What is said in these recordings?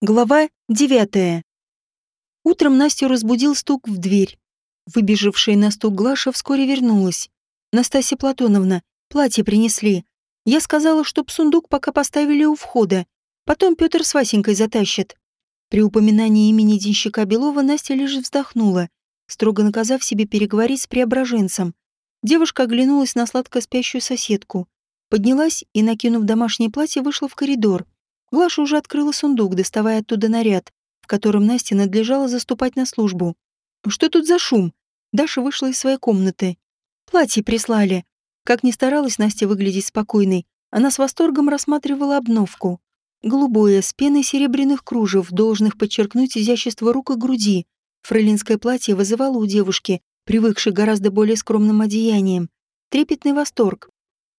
Глава девятая. Утром Настю разбудил стук в дверь. Выбежавшая на стук Глаша вскоре вернулась. «Настасья Платоновна, платье принесли. Я сказала, чтоб сундук пока поставили у входа. Потом Петр с Васенькой затащат». При упоминании имени денщика Белова Настя лишь вздохнула, строго наказав себе переговорить с преображенцем. Девушка оглянулась на сладко спящую соседку. Поднялась и, накинув домашнее платье, вышла в коридор. Глаша уже открыла сундук, доставая оттуда наряд, в котором Насте надлежало заступать на службу. «Что тут за шум?» Даша вышла из своей комнаты. «Платье прислали». Как ни старалась Настя выглядеть спокойной, она с восторгом рассматривала обновку. Голубое, с пеной серебряных кружев, должных подчеркнуть изящество рук и груди. Фрейлинское платье вызывало у девушки, привыкшей гораздо более скромным одеянием, трепетный восторг.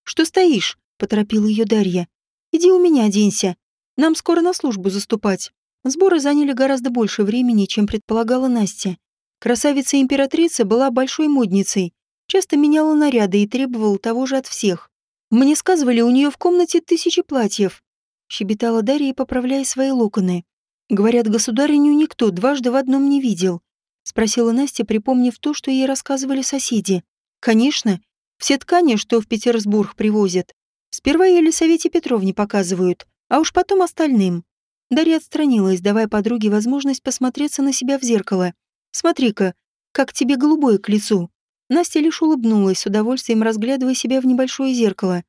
«Что стоишь?» — поторопила ее Дарья. «Иди у меня оденься. Нам скоро на службу заступать. Сборы заняли гораздо больше времени, чем предполагала Настя. Красавица-императрица была большой модницей, часто меняла наряды и требовала того же от всех. Мне сказывали, у нее в комнате тысячи платьев. Щебетала Дарья, поправляя свои локоны. Говорят, государыню никто дважды в одном не видел. Спросила Настя, припомнив то, что ей рассказывали соседи. Конечно, все ткани, что в Петербург привозят. Сперва Елисавете Петровне показывают, а уж потом остальным. Дарья отстранилась, давая подруге возможность посмотреться на себя в зеркало. «Смотри-ка, как тебе голубое к лицу». Настя лишь улыбнулась, с удовольствием разглядывая себя в небольшое зеркало.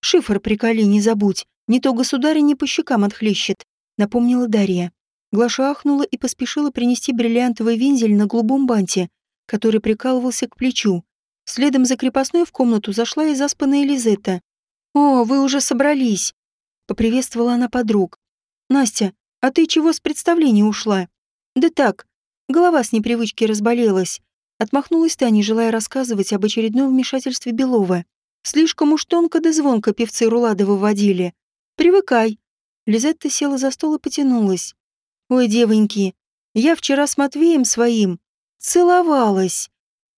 «Шифр приколи, не забудь, не то государь не по щекам отхлещет», — напомнила Дарья. Глаша ахнула и поспешила принести бриллиантовый вензель на голубом банте, который прикалывался к плечу. Следом за крепостной в комнату зашла и заспанная Лизетта. «О, вы уже собрались!» Поприветствовала она подруг. «Настя, а ты чего с представления ушла?» «Да так, голова с непривычки разболелась». Отмахнулась Таня, желая рассказывать об очередном вмешательстве Белова. Слишком уж тонко да звонко певцы Рулада выводили. «Привыкай». Лизетта села за стол и потянулась. «Ой, девоньки, я вчера с Матвеем своим целовалась.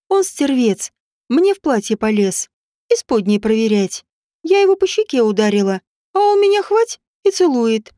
Он стервец, мне в платье полез. Исподней проверять. Я его по щеке ударила, а он меня хвать и целует.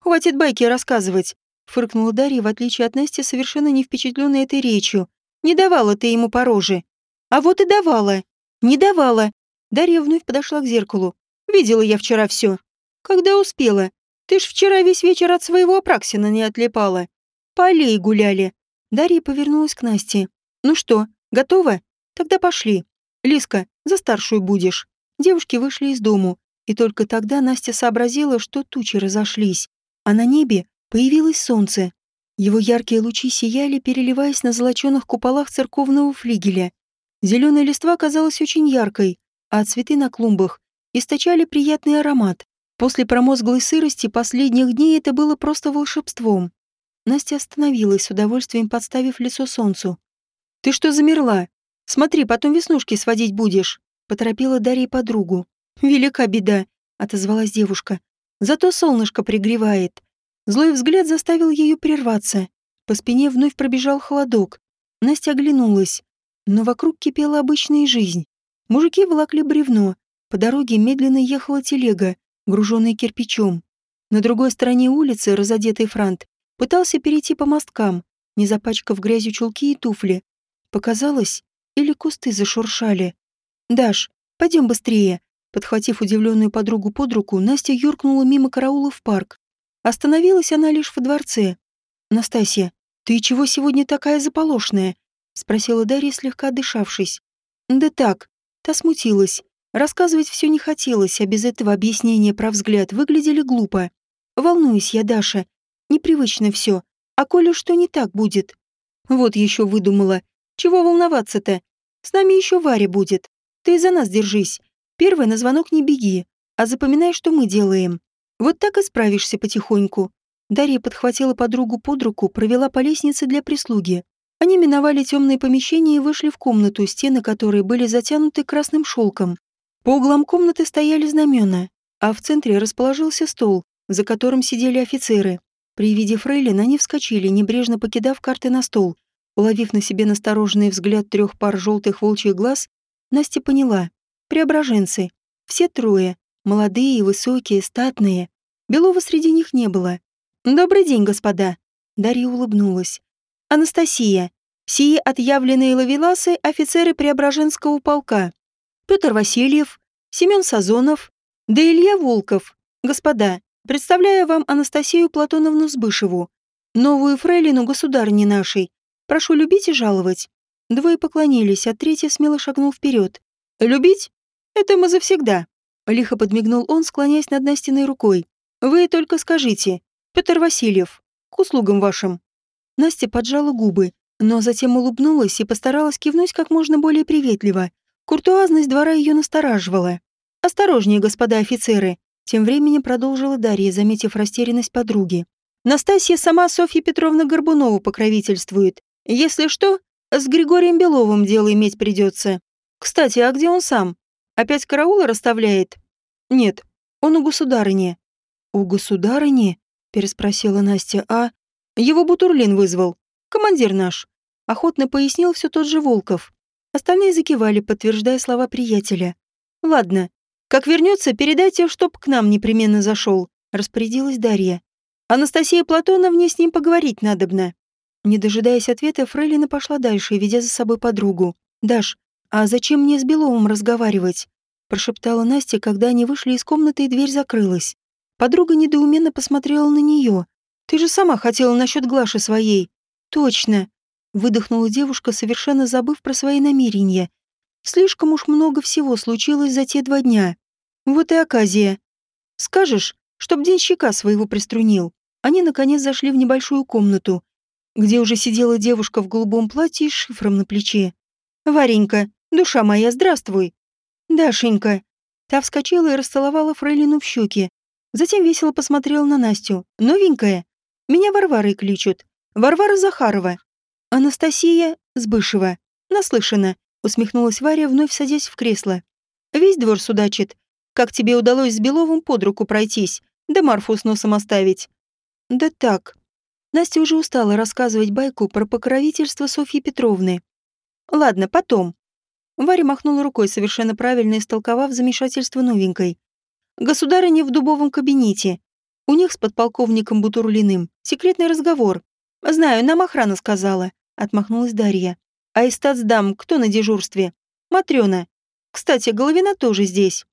Хватит байки рассказывать, фыркнула Дарья, в отличие от Насти, совершенно не впечатленная этой речью. Не давала ты ему по роже. А вот и давала. Не давала. Дарья вновь подошла к зеркалу. Видела я вчера все. Когда успела. Ты ж вчера весь вечер от своего Апраксина не отлипала. По аллее гуляли. Дарья повернулась к Насте. Ну что, готова? Тогда пошли. Лиска, за старшую будешь. Девушки вышли из дому, и только тогда Настя сообразила, что тучи разошлись, а на небе появилось солнце. Его яркие лучи сияли, переливаясь на золоченых куполах церковного флигеля. Зеленая листва казалась очень яркой, а цветы на клумбах источали приятный аромат. После промозглой сырости последних дней это было просто волшебством. Настя остановилась, с удовольствием подставив лицо солнцу. «Ты что замерла? Смотри, потом веснушки сводить будешь», — поторопила Дарья подругу. «Велика беда», — отозвалась девушка. «Зато солнышко пригревает». Злой взгляд заставил ее прерваться. По спине вновь пробежал холодок. Настя оглянулась. Но вокруг кипела обычная жизнь. Мужики волокли бревно. По дороге медленно ехала телега, груженная кирпичом. На другой стороне улицы, разодетый франт, пытался перейти по мосткам, не запачкав грязью чулки и туфли. Показалось, или кусты зашуршали. «Даш, пойдем быстрее», Подхватив удивленную подругу под руку, Настя юркнула мимо караула в парк. Остановилась она лишь в дворце. «Настасья, ты чего сегодня такая заполошная?» — спросила Дарья, слегка отдышавшись. «Да так». Та смутилась. Рассказывать все не хотелось, а без этого объяснения про взгляд выглядели глупо. «Волнуюсь я, Даша. Непривычно все. А коли что не так будет?» «Вот еще выдумала. Чего волноваться-то? С нами еще Варя будет. Ты за нас держись. Первый на звонок не беги, а запоминай, что мы делаем. Вот так и справишься потихоньку. Дарья подхватила подругу под руку, провела по лестнице для прислуги. Они миновали темные помещения и вышли в комнату, стены которой были затянуты красным шелком. По углам комнаты стояли знамена, а в центре расположился стол, за которым сидели офицеры. При виде фрейлин они вскочили, небрежно покидав карты на стол. Уловив на себе настороженный взгляд трех пар желтых волчьих глаз, Настя поняла. Преображенцы. Все трое. Молодые, высокие, статные. Белова среди них не было. «Добрый день, господа!» Дарья улыбнулась. «Анастасия, сии отъявленные лавеласы – офицеры Преображенского полка. Петр Васильев, Семен Сазонов, да Илья Волков. Господа, представляю вам Анастасию Платоновну Сбышеву, новую фрейлину государни нашей. Прошу любить и жаловать». Двое поклонились, а третий смело шагнул вперед. «Любить? Это мы завсегда!» Лихо подмигнул он, склоняясь над Настиной рукой. «Вы только скажите, Петр Васильев, к услугам вашим». Настя поджала губы, но затем улыбнулась и постаралась кивнуть как можно более приветливо. Куртуазность двора ее настораживала. «Осторожнее, господа офицеры», — тем временем продолжила Дарья, заметив растерянность подруги. «Настасья сама Софья Петровна Горбунова покровительствует. Если что, с Григорием Беловым дело иметь придется. Кстати, а где он сам? Опять караулы расставляет?» «Нет, он у государыни». «У государыни?» переспросила Настя. «А его Бутурлин вызвал. Командир наш». Охотно пояснил все тот же Волков. Остальные закивали, подтверждая слова приятеля. «Ладно. Как вернется, передайте, чтоб к нам непременно зашел», распорядилась Дарья. «Анастасия Платоновне с ним поговорить надобно». Не дожидаясь ответа, Фрейлина пошла дальше, ведя за собой подругу. «Даш, а зачем мне с Беловым разговаривать?» прошептала Настя, когда они вышли из комнаты и дверь закрылась. Подруга недоуменно посмотрела на нее. «Ты же сама хотела насчет Глаши своей». «Точно», — выдохнула девушка, совершенно забыв про свои намерения. «Слишком уж много всего случилось за те два дня. Вот и оказия. Скажешь, чтоб денщика своего приструнил». Они, наконец, зашли в небольшую комнату, где уже сидела девушка в голубом платье с шифром на плече. «Варенька, душа моя, здравствуй!» «Дашенька!» Та вскочила и расцеловала фрейлину в щеки, Затем весело посмотрел на Настю. «Новенькая? Меня Варварой кличут. Варвара Захарова. Анастасия Сбышева. Наслышана», — усмехнулась Варя, вновь садясь в кресло. «Весь двор судачит. Как тебе удалось с Беловым под руку пройтись, да Марфу с носом оставить?» «Да так». Настя уже устала рассказывать байку про покровительство Софьи Петровны. «Ладно, потом». Варя махнула рукой, совершенно правильно истолковав замешательство новенькой. Государыня в дубовом кабинете. У них с подполковником Бутурлиным секретный разговор. Знаю, нам охрана сказала, отмахнулась Дарья. А из стацдам кто на дежурстве? Матрёна. Кстати, Головина тоже здесь.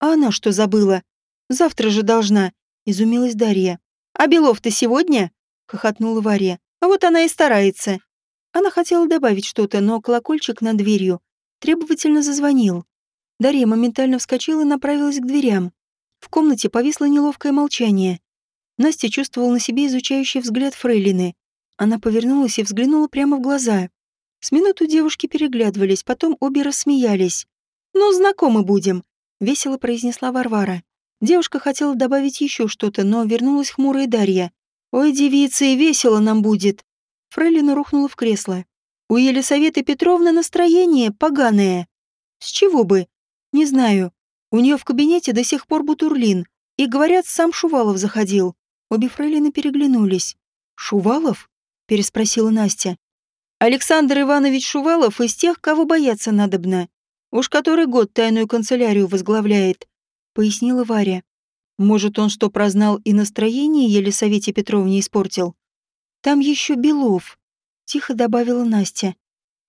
А она что забыла? Завтра же должна, изумилась Дарья. А Белов-то сегодня? хохотнула Варя. А вот она и старается. Она хотела добавить что-то, но колокольчик над дверью требовательно зазвонил. Дарья моментально вскочила и направилась к дверям. В комнате повисло неловкое молчание. Настя чувствовала на себе изучающий взгляд Фрейлины. Она повернулась и взглянула прямо в глаза. С минуту девушки переглядывались, потом обе рассмеялись. «Ну, знакомы будем», — весело произнесла Варвара. Девушка хотела добавить еще что-то, но вернулась хмурая Дарья. «Ой, девица, и весело нам будет!» Фрейлина рухнула в кресло. «У Елисаветы Петровны настроение поганое». «С чего бы?» «Не знаю. У нее в кабинете до сих пор Бутурлин. И, говорят, сам Шувалов заходил. Обе фрейлины переглянулись. «Шувалов?» — переспросила Настя. «Александр Иванович Шувалов из тех, кого бояться надобно. Уж который год тайную канцелярию возглавляет», — пояснила Варя. «Может, он что прознал и настроение Елисавете Петровне испортил?» «Там еще Белов», — тихо добавила Настя.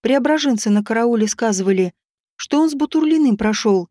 Преображенцы на карауле сказывали, что он с Бутурлиным прошел,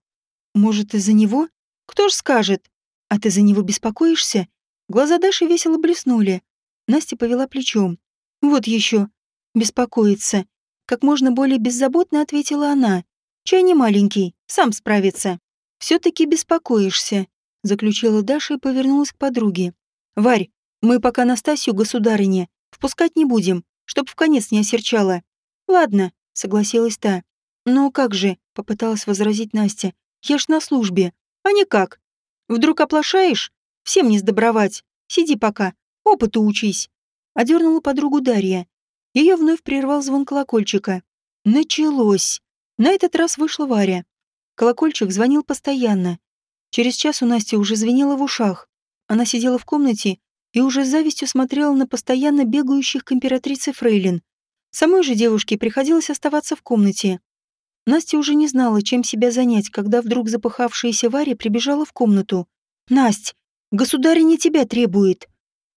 может, из-за него? Кто ж скажет? А ты за него беспокоишься? Глаза Даши весело блеснули. Настя повела плечом. Вот еще. Беспокоиться. Как можно более беззаботно ответила она. Чай не маленький, сам справится. Все-таки беспокоишься, заключила Даша и повернулась к подруге. Варь, мы пока Настасью государыне впускать не будем, чтоб в конец не осерчала. Ладно, согласилась та. Но как же, попыталась возразить Настя. Я ж на службе. А никак. Вдруг оплошаешь? Всем не сдобровать. Сиди пока. Опыту учись. Одернула подругу Дарья. Ее вновь прервал звон колокольчика. Началось. На этот раз вышла Варя. Колокольчик звонил постоянно. Через час у Насти уже звенело в ушах. Она сидела в комнате и уже с завистью смотрела на постоянно бегающих к императрице Фрейлин. Самой же девушке приходилось оставаться в комнате. Настя уже не знала, чем себя занять, когда вдруг запыхавшаяся Варя прибежала в комнату. «Насть, государыня тебя требует!»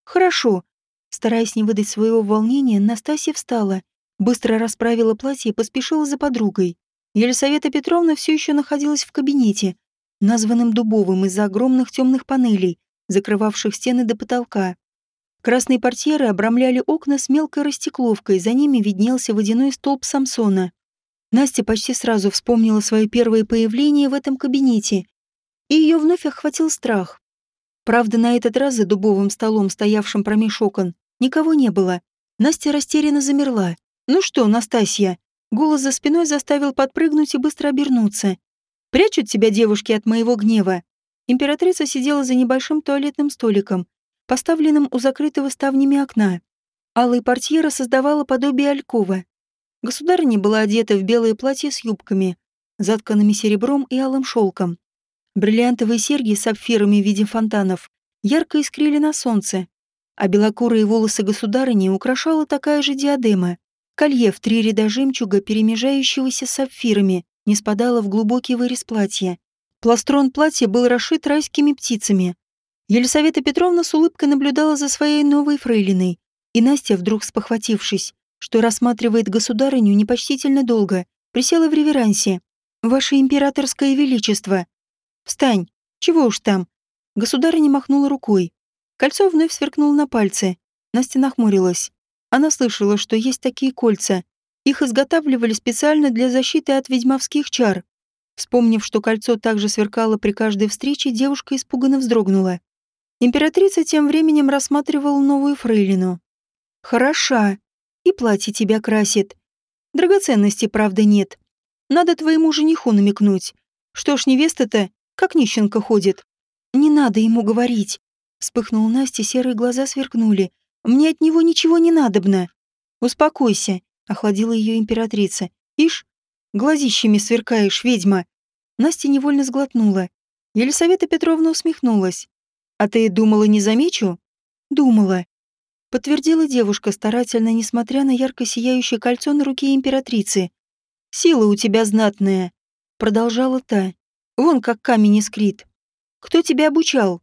Хорошо. Стараясь не выдать своего волнения, Настасья встала, быстро расправила платье и поспешила за подругой. Елисавета Петровна все еще находилась в кабинете, названном дубовым из-за огромных темных панелей, закрывавших стены до потолка. Красные портьеры обрамляли окна с мелкой растекловкой, за ними виднелся водяной столб Самсона. Настя почти сразу вспомнила свое первое появление в этом кабинете, и ее вновь охватил страх. Правда, на этот раз за дубовым столом, стоявшим промеж окон, никого не было. Настя растерянно замерла. «Ну что, Настасья?» Голос за спиной заставил подпрыгнуть и быстро обернуться. «Прячут тебя девушки от моего гнева?» Императрица сидела за небольшим туалетным столиком, поставленным у закрытого ставнями окна. Алая портьера создавала подобие алькова. Государыня была одета в белое платье с юбками, затканными серебром и алым шелком. Бриллиантовые серьги с сапфирами в виде фонтанов ярко искрили на солнце, а белокурые волосы государыни украшала такая же диадема. Колье в три ряда жемчуга, перемежающегося с сапфирами, не спадало в глубокий вырез платья. Пластрон платья был расшит райскими птицами. Елисавета Петровна с улыбкой наблюдала за своей новой фрейлиной, и Настя, вдруг спохватившись, что рассматривает государыню непочтительно долго, присела в реверансе. «Ваше императорское величество!» «Встань! Чего уж там!» Государыня махнула рукой. Кольцо вновь сверкнуло на пальце. Настя нахмурилась. Она слышала, что есть такие кольца. Их изготавливали специально для защиты от ведьмовских чар. Вспомнив, что кольцо также сверкало при каждой встрече, девушка испуганно вздрогнула. Императрица тем временем рассматривала новую фрейлину. «Хороша. И платье тебя красит. Драгоценностей, правда, нет. Надо твоему жениху намекнуть. Что ж, невеста-то как нищенка ходит. Не надо ему говорить. Вспыхнула Настя, серые глаза сверкнули. Мне от него ничего не надобно. Успокойся, охладила ее императрица. Ишь, глазищами сверкаешь, ведьма. Настя невольно сглотнула. Елисавета Петровна усмехнулась. А ты думала, не замечу? Думала. Подтвердила девушка, старательно, несмотря на ярко сияющее кольцо на руке императрицы. «Сила у тебя знатная», — продолжала та. «Вон как камень искрит. Кто тебя обучал?»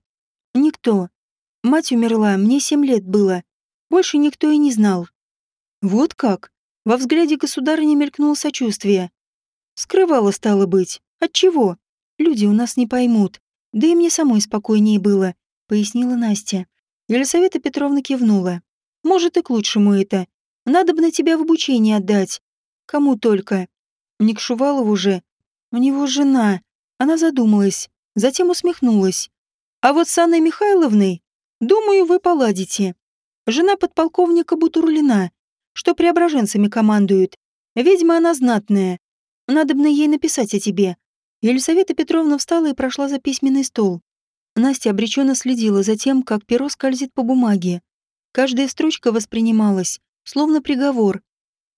«Никто. Мать умерла, мне семь лет было. Больше никто и не знал. Вот как? Во взгляде государыни мелькнуло сочувствие. Скрывала, стало быть. От чего? Люди у нас не поймут. Да и мне самой спокойнее было, пояснила Настя. Елисавета Петровна кивнула. Может, и к лучшему это. Надо бы на тебя в обучение отдать. Кому только. Не к Шувалову же. У него жена. Она задумалась, затем усмехнулась. А вот с Анной Михайловной, думаю, вы поладите. Жена подполковника Бутурлина, что преображенцами командует. Ведьма она знатная. Надо бы ей написать о тебе. Елисавета Петровна встала и прошла за письменный стол. Настя обреченно следила за тем, как перо скользит по бумаге. Каждая строчка воспринималась, словно приговор.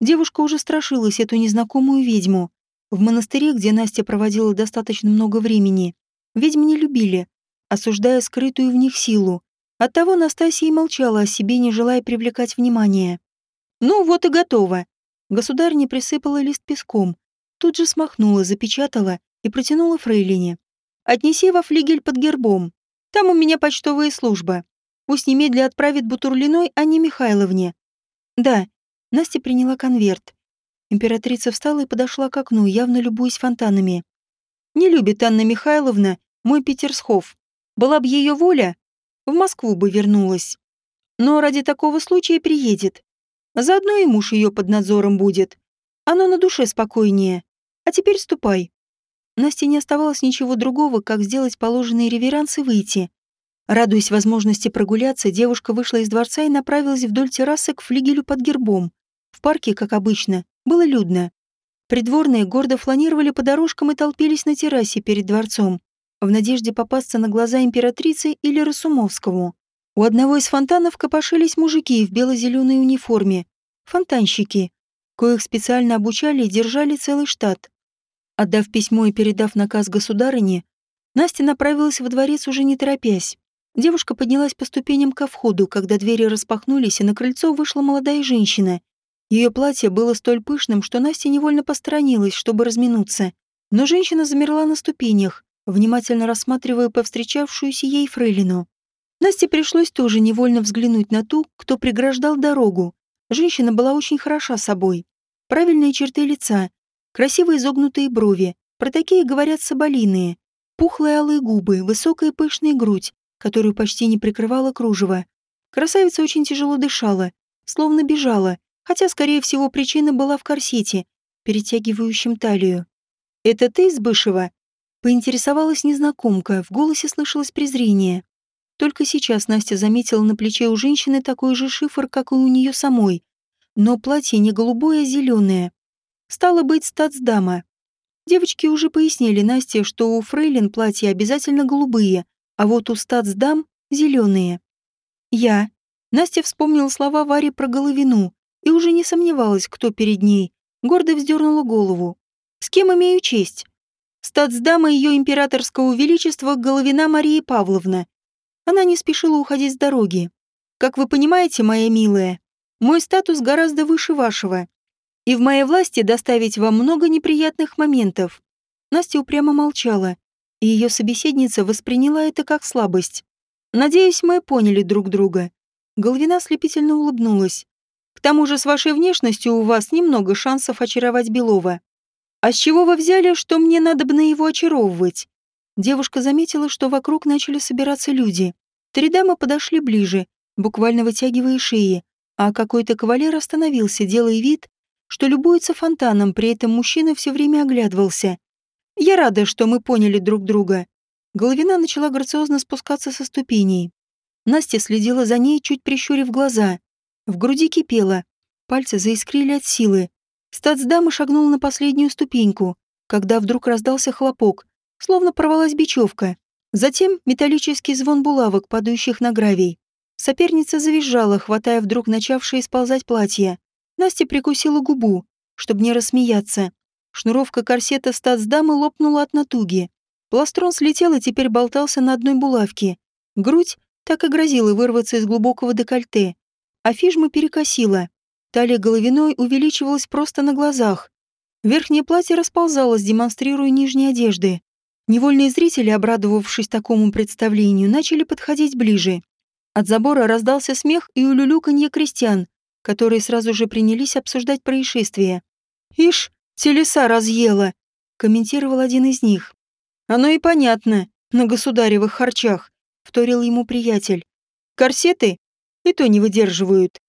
Девушка уже страшилась эту незнакомую ведьму. В монастыре, где Настя проводила достаточно много времени, ведьм не любили, осуждая скрытую в них силу. Оттого Настасья и молчала о себе, не желая привлекать внимание. «Ну, вот и готово». Государня присыпала лист песком, тут же смахнула, запечатала и протянула фрейлине. «Отнеси во флигель под гербом. Там у меня почтовая служба. Пусть немедля отправит Бутурлиной Анне Михайловне». «Да». Настя приняла конверт. Императрица встала и подошла к окну, явно любуясь фонтанами. «Не любит Анна Михайловна мой Петерсхов. Была бы ее воля, в Москву бы вернулась. Но ради такого случая приедет. Заодно и муж ее под надзором будет. Оно на душе спокойнее. А теперь ступай. Насте не оставалось ничего другого, как сделать положенные реверансы и выйти. Радуясь возможности прогуляться, девушка вышла из дворца и направилась вдоль террасы к флигелю под гербом. В парке, как обычно, было людно. Придворные гордо фланировали по дорожкам и толпились на террасе перед дворцом в надежде попасться на глаза императрицы или Расумовскому. У одного из фонтанов копошились мужики в бело-зеленой униформе, фонтанщики, коих специально обучали и держали целый штат. Отдав письмо и передав наказ государыне, Настя направилась во дворец уже не торопясь. Девушка поднялась по ступеням ко входу, когда двери распахнулись, и на крыльцо вышла молодая женщина. Ее платье было столь пышным, что Настя невольно посторонилась, чтобы разминуться. Но женщина замерла на ступенях, внимательно рассматривая повстречавшуюся ей фрейлину. Насте пришлось тоже невольно взглянуть на ту, кто преграждал дорогу. Женщина была очень хороша собой. Правильные черты лица, красиво изогнутые брови, про такие говорят соболиные, пухлые алые губы, высокая пышная грудь, которую почти не прикрывала кружево. Красавица очень тяжело дышала, словно бежала, хотя, скорее всего, причина была в корсете, перетягивающем талию. «Это ты, Сбышева?» Поинтересовалась незнакомка, в голосе слышалось презрение. Только сейчас Настя заметила на плече у женщины такой же шифр, как и у нее самой. Но платье не голубое, а зеленое. Стало быть, стацдама. Девочки уже пояснили Насте, что у фрейлин платья обязательно голубые, а вот у стацдам — зеленые. Я. Настя вспомнила слова Вари про головину и уже не сомневалась, кто перед ней. Гордо вздернула голову. С кем имею честь? Стацдама ее императорского величества Головина Мария Павловна, она не спешила уходить с дороги. Как вы понимаете, моя милая, мой статус гораздо выше вашего. И в моей власти доставить вам много неприятных моментов. Настя упрямо молчала, и ее собеседница восприняла это как слабость. Надеюсь, мы поняли друг друга. Головина слепительно улыбнулась. К тому же с вашей внешностью у вас немного шансов очаровать Белова. А с чего вы взяли, что мне надо бы на его очаровывать? Девушка заметила, что вокруг начали собираться люди. Три дамы подошли ближе, буквально вытягивая шеи, а какой-то кавалер остановился, делая вид, что любуется фонтаном, при этом мужчина все время оглядывался. «Я рада, что мы поняли друг друга». Головина начала грациозно спускаться со ступеней. Настя следила за ней, чуть прищурив глаза. В груди кипело. Пальцы заискрили от силы. Стацдама шагнул на последнюю ступеньку, когда вдруг раздался хлопок, словно порвалась бечевка. Затем металлический звон булавок, падающих на гравий. Соперница завизжала, хватая вдруг начавшее сползать платье. Настя прикусила губу, чтобы не рассмеяться. Шнуровка корсета стацдамы лопнула от натуги. Пластрон слетел и теперь болтался на одной булавке. Грудь так и грозила вырваться из глубокого декольте. А фижма перекосила. Талия головиной увеличивалась просто на глазах. Верхнее платье расползалось, демонстрируя нижние одежды. Невольные зрители, обрадовавшись такому представлению, начали подходить ближе. От забора раздался смех и улюлюканье крестьян, которые сразу же принялись обсуждать происшествие. «Ишь, телеса разъела», — комментировал один из них. «Оно и понятно, на государевых харчах», — вторил ему приятель. «Корсеты и то не выдерживают».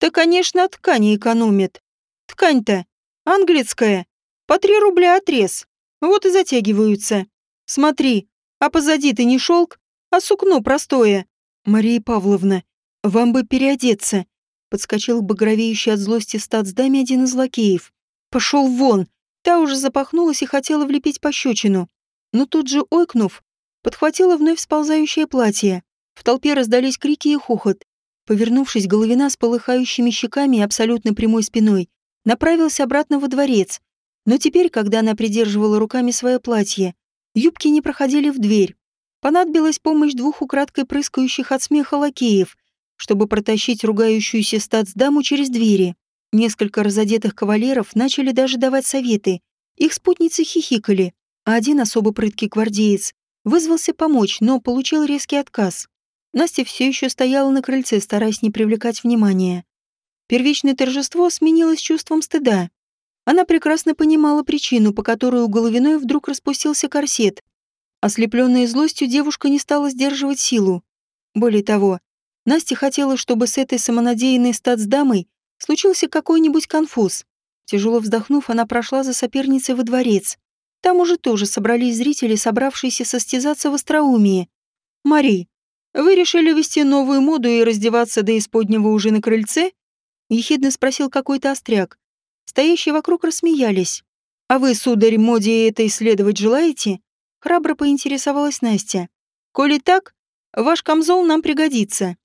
«Да, конечно, ткани экономят. Ткань-то английская, по три рубля отрез. Вот и затягиваются. Смотри, а позади-то не шелк, а сукно простое. Мария Павловна, вам бы переодеться. Подскочил багровеющий от злости статсдаме один из лакеев. Пошел вон. Та уже запахнулась и хотела влепить пощечину. Но тут же, ойкнув, подхватила вновь сползающее платье. В толпе раздались крики и хохот. Повернувшись, Головина с полыхающими щеками и абсолютно прямой спиной направился обратно во дворец, но теперь, когда она придерживала руками свое платье, юбки не проходили в дверь. Понадобилась помощь двух украдкой прыскающих от смеха лакеев, чтобы протащить ругающуюся стацдаму через двери. Несколько разодетых кавалеров начали даже давать советы. Их спутницы хихикали, а один особо прыткий гвардеец вызвался помочь, но получил резкий отказ. Настя все еще стояла на крыльце, стараясь не привлекать внимания. Первичное торжество сменилось чувством стыда. Она прекрасно понимала причину, по которой у Головиной вдруг распустился корсет. Ослепленная злостью, девушка не стала сдерживать силу. Более того, Настя хотела, чтобы с этой самонадеянной статсдамой случился какой-нибудь конфуз. Тяжело вздохнув, она прошла за соперницей во дворец. Там уже тоже собрались зрители, собравшиеся состязаться в остроумии. «Мари, вы решили ввести новую моду и раздеваться до исподнего уже на крыльце?» — ехидно спросил какой-то остряк. Стоящие вокруг рассмеялись. «А вы, сударь, моде это исследовать желаете?» Храбро поинтересовалась Настя. «Коли так, ваш камзол нам пригодится».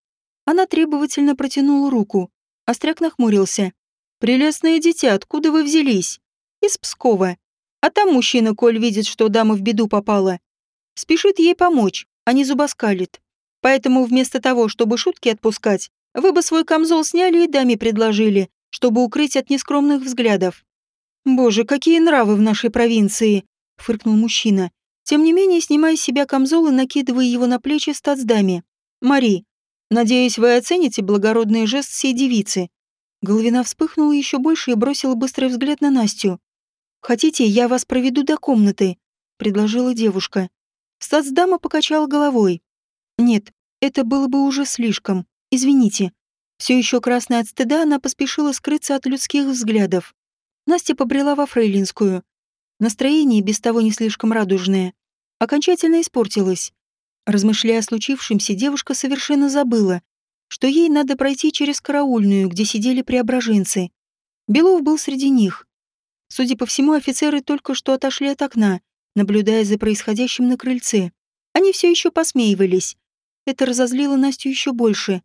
Она требовательно протянула руку. Остряк нахмурился. «Прелестное дитя, откуда вы взялись?» «Из Пскова. А там мужчина, коль видит, что дама в беду попала, спешит ей помочь, а не зубоскалит. Поэтому вместо того, чтобы шутки отпускать, вы бы свой камзол сняли и даме предложили, чтобы укрыть от нескромных взглядов. «Боже, какие нравы в нашей провинции!» — фыркнул мужчина. Тем не менее, снимая с себя камзол и накидывая его на плечи стацдаме. Мари, надеюсь, вы оцените благородный жест всей девицы». Головина вспыхнула еще больше и бросила быстрый взгляд на Настю. «Хотите, я вас проведу до комнаты?» — предложила девушка. Стацдама покачала головой. «Нет, это было бы уже слишком. Извините». Все еще красная от стыда, она поспешила скрыться от людских взглядов. Настя побрела во Фрейлинскую. Настроение, без того не слишком радужное, окончательно испортилось. Размышляя о случившемся, девушка совершенно забыла, что ей надо пройти через караульную, где сидели преображенцы. Белов был среди них. Судя по всему, офицеры только что отошли от окна, наблюдая за происходящим на крыльце. Они все еще посмеивались. Это разозлило Настю еще больше.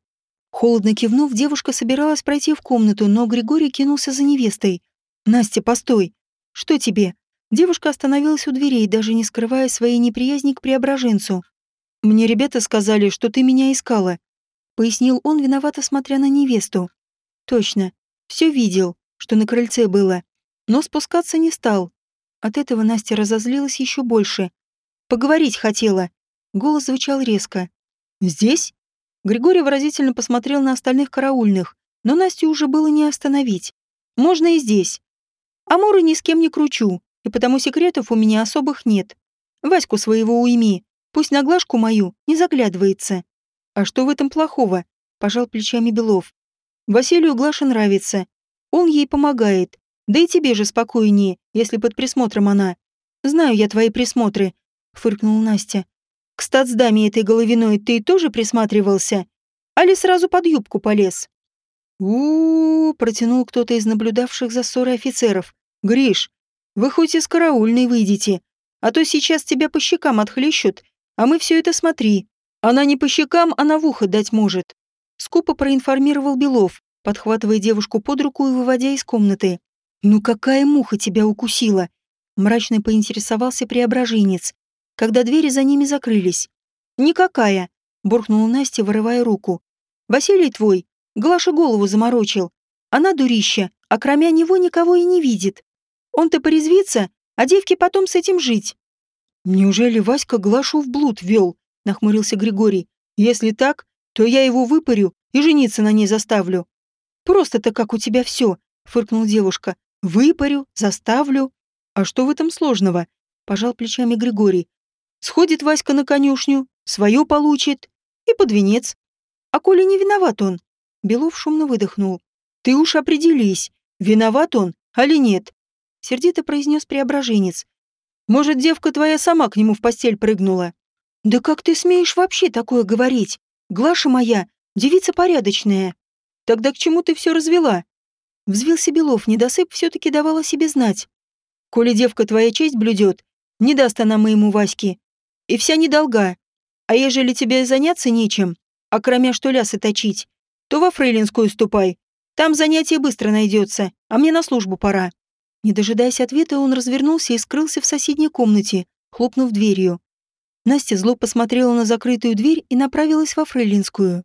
Холодно кивнув, девушка собиралась пройти в комнату, но Григорий кинулся за невестой. «Настя, постой! Что тебе?» Девушка остановилась у дверей, даже не скрывая своей неприязни к преображенцу. «Мне ребята сказали, что ты меня искала», — пояснил он, виновато смотря на невесту. «Точно. Все видел, что на крыльце было. Но спускаться не стал. От этого Настя разозлилась еще больше. Поговорить хотела». Голос звучал резко. «Здесь?» Григорий выразительно посмотрел на остальных караульных, но Настю уже было не остановить. «Можно и здесь. Амуры ни с кем не кручу, и потому секретов у меня особых нет. Ваську своего уйми, пусть на глажку мою не заглядывается. А что в этом плохого? Пожал плечами Белов. Василию Глаша нравится. Он ей помогает. Да и тебе же спокойнее, если под присмотром она. Знаю я твои присмотры, фыркнула Настя. К стацдаме этой головиной ты тоже присматривался? Али сразу под юбку полез? у, протянул кто-то из наблюдавших за ссорой офицеров. «Гриш, вы хоть из караульной выйдете, а то сейчас тебя по щекам отхлещут, а мы все это смотри. Она не по щекам, она в ухо дать может». Скупо проинформировал Белов, подхватывая девушку под руку и выводя из комнаты. «Ну какая муха тебя укусила?» Мрачно поинтересовался преображенец, когда двери за ними закрылись. «Никакая», — буркнула Настя, вырывая руку. «Василий твой, Глаша голову заморочил. Она дурища, а кроме него никого и не видит. Он-то порезвится, а девке потом с этим жить. Неужели Васька Глашу в блуд вел? Нахмурился Григорий. Если так, то я его выпарю и жениться на ней заставлю. Просто-то как у тебя все, фыркнула девушка. Выпарю, заставлю. А что в этом сложного? Пожал плечами Григорий. Сходит Васька на конюшню, свое получит и под венец. А коли не виноват он? Белов шумно выдохнул. Ты уж определись, виноват он, али нет сердито произнес преображенец. Может, девка твоя сама к нему в постель прыгнула? Да как ты смеешь вообще такое говорить? Глаша моя, девица порядочная. Тогда к чему ты все развела? Взвился Белов, недосып все-таки давала себе знать. Коли девка твоя честь блюдет, не даст она моему Ваське. И вся недолга. А ежели тебе заняться нечем, а кроме что лясы точить, то во Фрейлинскую ступай. Там занятие быстро найдется, а мне на службу пора. Не дожидаясь ответа, он развернулся и скрылся в соседней комнате, хлопнув дверью. Настя зло посмотрела на закрытую дверь и направилась во Фрейлинскую.